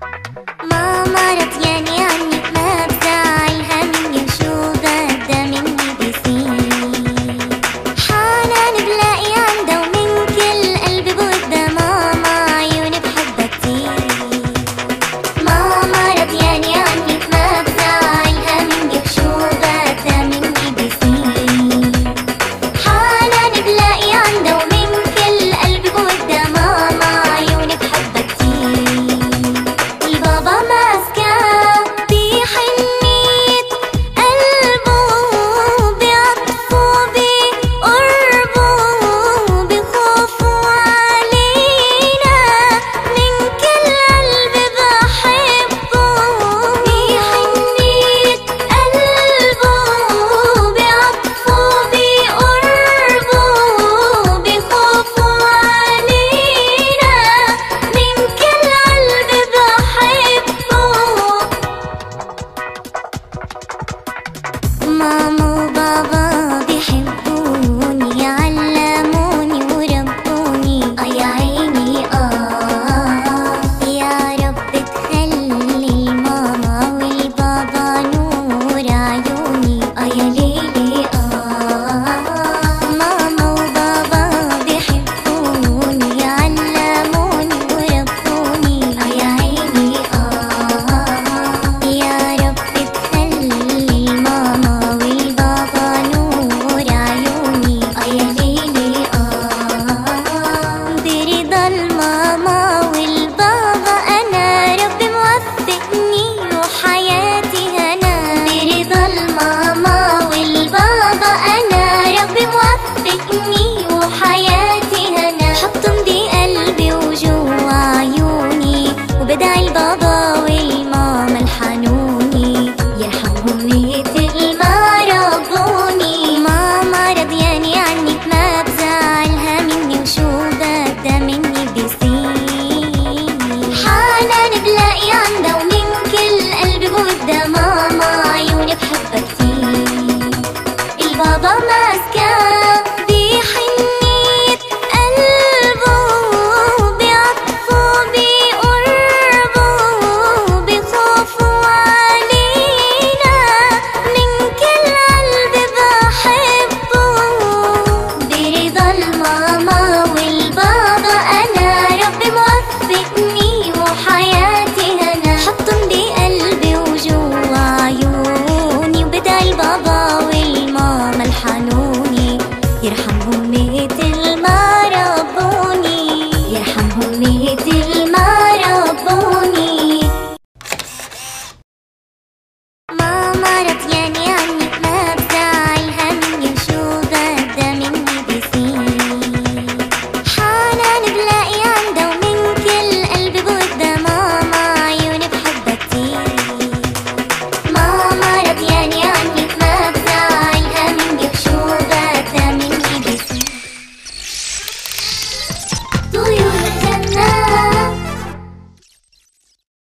Bye. Mama. Adama